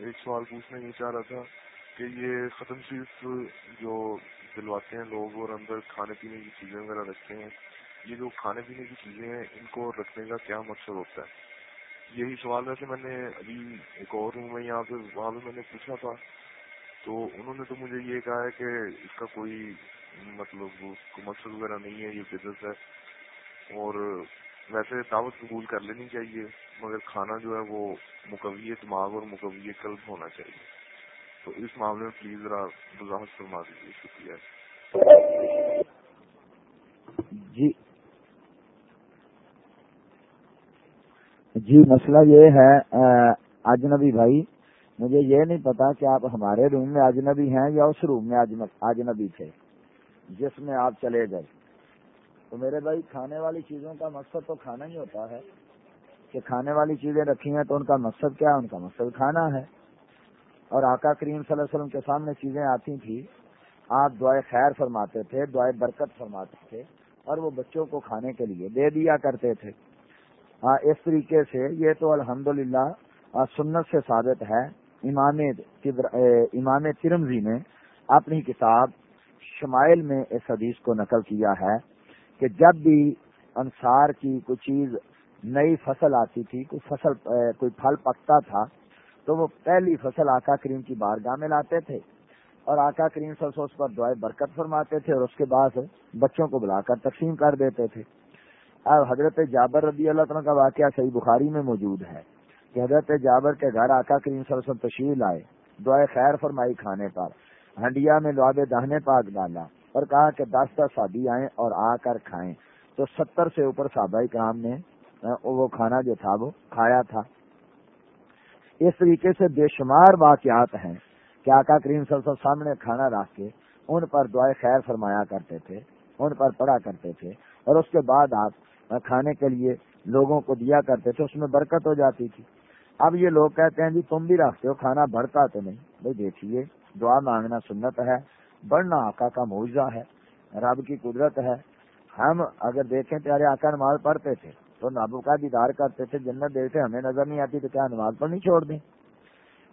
ایک سوال پوچھنا یہ چاہ رہا تھا کہ یہ ختم شریف جو دلواتے ہیں لوگ اور اندر کھانے پینے کی چیزیں وغیرہ رکھتے ہیں، یہ جو کھانے پینے کی چیزیں ہیں، ان کو رکھنے کا کیا مقصد ہوتا ہے؟ یہی سوال ویسے میں نے ابھی ایک اور روم میں یہاں پہ وہاں پہ میں نے پوچھا تھا، تو انہوں نے تو مجھے یہ کہا ہے کہ اس کا کوئی مطلب مقصد وغیرہ نہیں ہے، یہ بزنس ہے اور ویسے دعوت قبول کر لینی چاہیے، مگر کھانا جو ہے وہ مقوی دماغ اور مقوی قلب ہونا چاہیے۔ تو اس معاملے میں پلیز ذرا وضاحت فرما دیجیے، شکریہ۔ جی۔ جی مسئلہ یہ ہے اجنبی بھائی، مجھے یہ نہیں پتا کہ آپ ہمارے روم میں اجنبی ہیں یا اس روم میں اجنبی تھے، جس میں آپ چلے گئے۔ تو میرے بھائی، کھانے والی چیزوں کا مقصد تو کھانا ہی ہوتا ہے۔ کہ کھانے والی چیزیں رکھی ہیں تو ان کا مقصد کیا ان کا مقصد کھانا ہے۔ اور آقا کریم صلی اللہ علیہ وسلم کے سامنے چیزیں آتی تھیں۔ آپ دعائیں خیر فرماتے تھے دعائیں برکت فرماتے تھے اور وہ بچوں کو کھانے کے لیے دے دیا کرتے تھے۔ ہاں اس طریقے سے یہ تو الحمدللہ سنت سے ثابت ہے۔ امام امام ترمزی نے اپنی کتاب شمائل میں اس حدیث کو نقل کیا ہے۔ کہ جب بھی انصار کی کوئی چیز نئی فصل آتی تھی، کوئی فصل کوئی پھل پکتا تھا، تو وہ پہلی فصل آقا کریم کی بارگاہ میں لاتے تھے اور آقا کریم سر اس پر دعائیں برکت فرماتے تھے اور اس کے بعد بچوں کو بلا کر تقسیم کر دیتے تھے۔ اب حضرت جابر رضی اللہ تعالیٰ کا واقعہ صحیح بخاری میں موجود ہے کہ حضرت جابر کے گھر آقا کریم صلی اللہ علیہ وسلم تشریف لائے دعائیں خیر فرمائی کھانے پر، ہنڈیا میں لواب دہنے پاک ڈالا۔ اور کہا کہ دس دس شادی آئیں اور آ کر کھائیں۔ تو ستر سے اوپر صحابہ کرام نے وہ کھانا جو تھا، وہ کھایا تھا۔ اس طریقے سے بے شمار واقعات ہیں کہ آقا کریم صلی اللہ علیہ وسلم سامنے کھانا رکھ کے ان پر دعائیں خیر فرمایا کرتے تھے، ان پر پڑا کرتے تھے۔ اور اس کے بعد آپ کھانے کے لیے لوگوں کو دیا کرتے تھے، اس میں برکت ہو جاتی تھی۔ اب یہ لوگ کہتے ہیں جی تم بھی رکھتے ہو، کھانا بڑھتا تو نہیں۔ بھائی دیکھیے، دعا مانگنا سنت ہے۔ بڑھنا آقا کا معاوضہ ہے، رب کی قدرت ہے۔ ہم اگر دیکھیں پیارے آقا نماز پڑھتے تھے، تو نابو کا دیدار کرتے تھے، جنت دیکھتے ہمیں نظر نہیں آتی تو کیا نماز پر نہیں چھوڑ دیں؟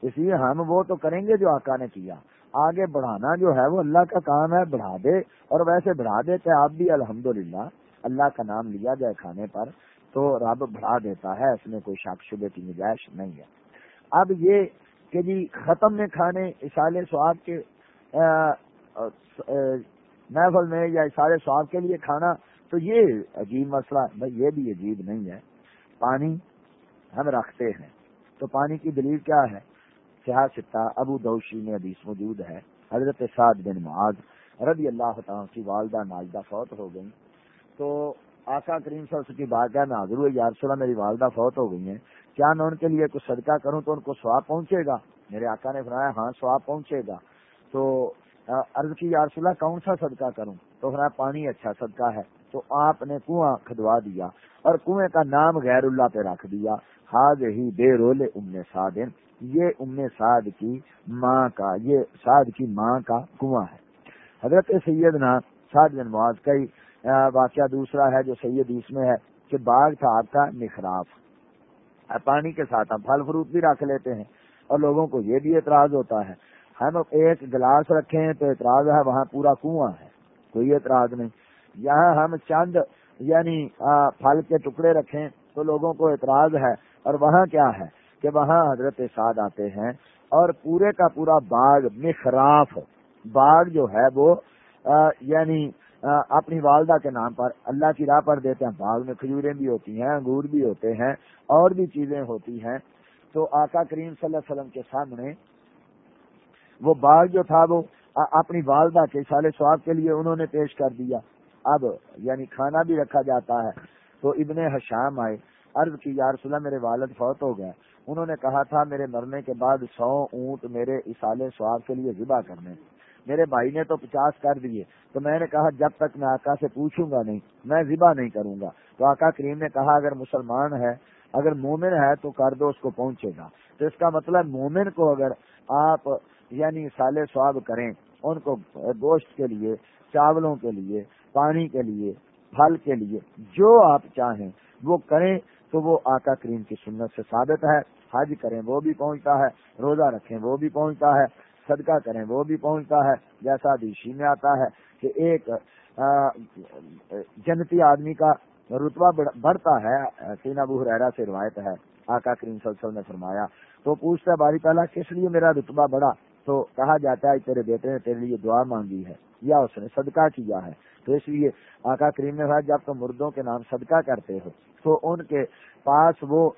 اس لیے ہم وہ تو کریں گے جو آقا نے کیا۔ آگے بڑھانا جو ہے وہ اللہ کا کام ہے، بڑھا دے۔ اور ویسے بڑھا دے کہ آپ بھی، الحمدللہ، اللہ کا نام لیا جائے کھانے پر تو رب بڑھا دیتا ہے، اس میں کوئی شاک شبے کی نجائش نہیں ہے۔ اب یہ کہ جی ختم میں کھانے، اشارے سواد کے محفل میں یا اشارے سواد کے لیے کھانا، تو یہ عجیب مسئلہ بھائی، یہ بھی عجیب نہیں ہے۔ پانی ہم رکھتے ہیں۔ تو پانی کی دلیل کیا ہے؟ سیاح سطح ابو دوشی میں حدیث موجود ہے۔ حضرت سعد بن معاذ رضی اللہ تعالیٰ کی والدہ ناجدہ فوت ہو گئی تو آقا کریم صلی اللہ علیہ وسلم کی بارگاہ میں حاضر ہوئے یار صلاح میری والدہ فوت ہو گئی ہیں۔ کیا میں ان کے لیے کچھ صدقہ کروں تو ان کو سواب پہنچے گا؟ میرے آقا نے فرمایا ہاں سواب پہنچے گا۔ تو عرض کی یار صلاح کون سا صدقہ کروں؟ تو فرمایا، پانی اچھا صدقہ ہے۔ تو آپ نے کنواں کھدوا دیا اور کنویں کا نام غیر اللہ پہ رکھ دیا۔ ہاض ہی بے رول ام سعدن یہ ام سعد کی ماں کا، یہ سعد کی ماں کا کنواں ہے۔ حضرت سیدنا سعد بن معاذ کئی واقعہ دوسرا ہے جو سید اس میں ہے کہ باغ تھا آپ کا نخراف پانی کے ساتھ ہم پھل فروٹ بھی رکھ لیتے ہیں اور لوگوں کو یہ بھی اعتراض ہوتا ہے ہم ایک گلاس رکھے تو اعتراض ہے وہاں پورا کنواں ہے، کوئی اعتراض نہیں۔ یہاں ہم چند یعنی پھل کے ٹکڑے رکھیں تو لوگوں کو اعتراض ہے۔ اور وہاں کیا ہے؟ کہ وہاں حضرت سعد آتے ہیں اور پورے کا پورا باغ مخراف باغ جو ہے وہ یعنی اپنی والدہ کے نام پر اللہ کی راہ پر دیتے ہیں۔ باغ میں کھجوریں بھی ہوتی ہیں، انگور بھی ہوتے ہیں، اور بھی چیزیں ہوتی ہیں۔ تو آقا کریم صلی اللہ علیہ وسلم کے سامنے وہ باغ جو تھا وہ اپنی والدہ کے سال سواب کے لیے انہوں نے پیش کر دیا۔ اب یعنی کھانا بھی رکھا جاتا ہے۔ تو ابن حشام آئے، عرض کی، یا رسول اللہ، میرے والد فوت ہو گئے۔ انہوں نے کہا تھا، میرے مرنے کے بعد سو اونٹ میرے اسال سواب کے لیے ذبح کرنے۔ میرے بھائی نے تو پچاس کر دیے۔ تو میں نے کہا، جب تک میں آقا سے پوچھوں گا نہیں، میں ذبح نہیں کروں گا۔ تو آقا کریم نے کہا، اگر مسلمان ہے، اگر مومن ہے تو کر دو، اس کو پہنچے گا۔ تو اس کا مطلب مومن کو اگر آپ یعنی سال سواب کریں ان کو گوشت کے لیے، چاولوں کے لیے، پانی کے لیے، پھل کے لیے، جو آپ چاہیں، وہ کریں تو وہ آقا کریم کی سنت سے ثابت ہے۔ حج کریں وہ بھی پہنچتا ہے، روزہ رکھیں وہ بھی پہنچتا ہے، صدقہ کریں وہ بھی پہنچتا ہے۔ جیسا دیشی میں آتا ہے کہ ایک جنتی آدمی کا رتبہ بڑھتا ہے۔ سینا ابو حرا سے روایت ہے، آقا کریم صلی اللہ علیہ وسلم نے فرمایا، تو پوچھتا ہے باری تعالیٰ، کس لیے میرا رتبہ بڑھا؟ تو کہا جاتا ہے تیرے بیٹے نے تیرے لیے دعا مانگی ہے یا اس نے صدقہ کیا ہے۔ تو اس لیے آقا کریم نے کہا جب تم مردوں کے نام صدقہ کرتے ہو، تو ان کے پاس وہ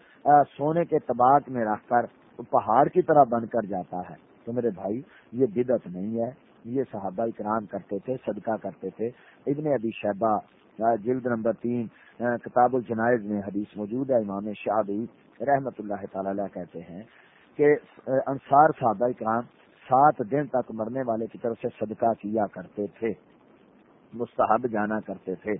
سونے کے طباق میں رکھ کر پہاڑ کی طرح بن کر جاتا ہے۔ تو میرے بھائی، یہ بدت نہیں ہے۔ یہ صحابہ اکرام کرتے تھے، صدقہ کرتے تھے۔ ابن ابی شہبہ جلد نمبر تین کتاب الجنائز میں حدیث موجود ہے۔ امام شاہی رحمت اللہ تعالی کہتے ہیں کہ انصار صحابہ اکرام سات دن تک مرنے والے کی طرف سے صدقہ کیا کرتے تھے، مستحب جانا کرتے تھے۔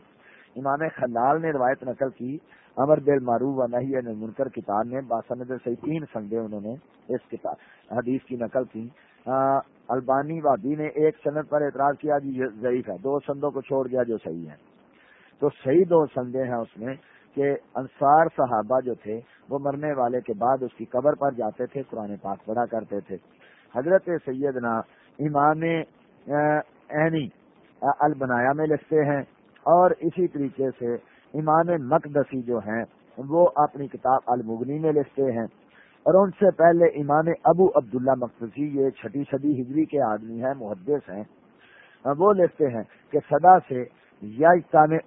امام خلال نے روایت نقل کی، امر بل معروف و نہیں منکر کتاب نے باسند سے تین سنگے انہوں نے اس کتاب، حدیث کی نقل کی۔ البانی وادی نے ایک سند پر اعتراض کیا جی ضعیف ہے، دو سندوں کو چھوڑ دیا جو صحیح ہے تو صحیح دو سندے ہیں اس میں کہ انصار صحابہ جو تھے، وہ مرنے والے کے بعد اس کی قبر پر جاتے تھے، قرآن پاک پڑھا کرتے تھے۔ حضرت سیدنا امام عینی البنایا میں لکھتے ہیں اور اسی طریقے سے امام مقدسی جو ہیں، وہ اپنی کتاب المغنی میں لکھتے ہیں۔ اور ان سے پہلے امام ابو عبداللہ مقدسی، یہ چھٹی صدی ہجری کے آدمی ہیں، محدث ہیں، وہ لکھتے ہیں کہ سدا سے یا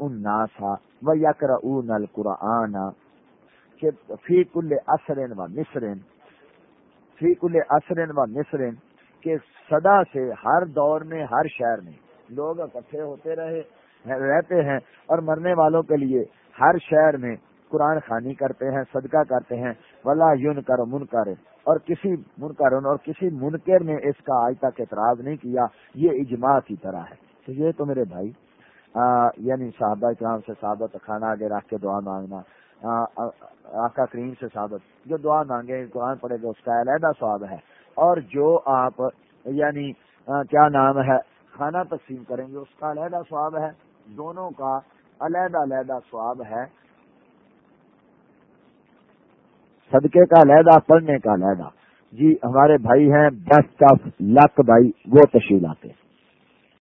اناسا و یکر اون القرآن فی کل اثرین و مصرن فی کل اثرین و مصرن کہ سدا سے ہر دور میں، ہر شہر میں لوگ اکٹھے ہوتے رہے، رہتے ہیں، اور مرنے والوں کے لیے ہر شہر میں قرآن خانی کرتے ہیں، صدقہ کرتے ہیں، ولا یون کر من کر اور کسی منکر اور کسی منکر نے اس کا آج تک اعتراض نہیں کیا، یہ اجماع کی طرح ہے۔ تو یہ تو میرے بھائی یعنی صحابہ اکرام سے ثابت کھانا آگے رکھ کے دعا مانگنا آقا کریم سے ثابت۔ جو دعا مانگے، قرآن پڑے گا اس کا علیحدہ سواب ہے۔ اور جو آپ یعنی کیا نام ہے، کھانا تقسیم کریں گے، اس کا علیحدہ سواب ہے۔ دونوں کا علیحدہ علیحدہ سواب ہے۔ صدقے کا علیحدہ، پڑھنے کا علیحدہ۔ جی ہمارے بھائی ہیں بیسٹ آف لک بھائی، وہ تشیل آتے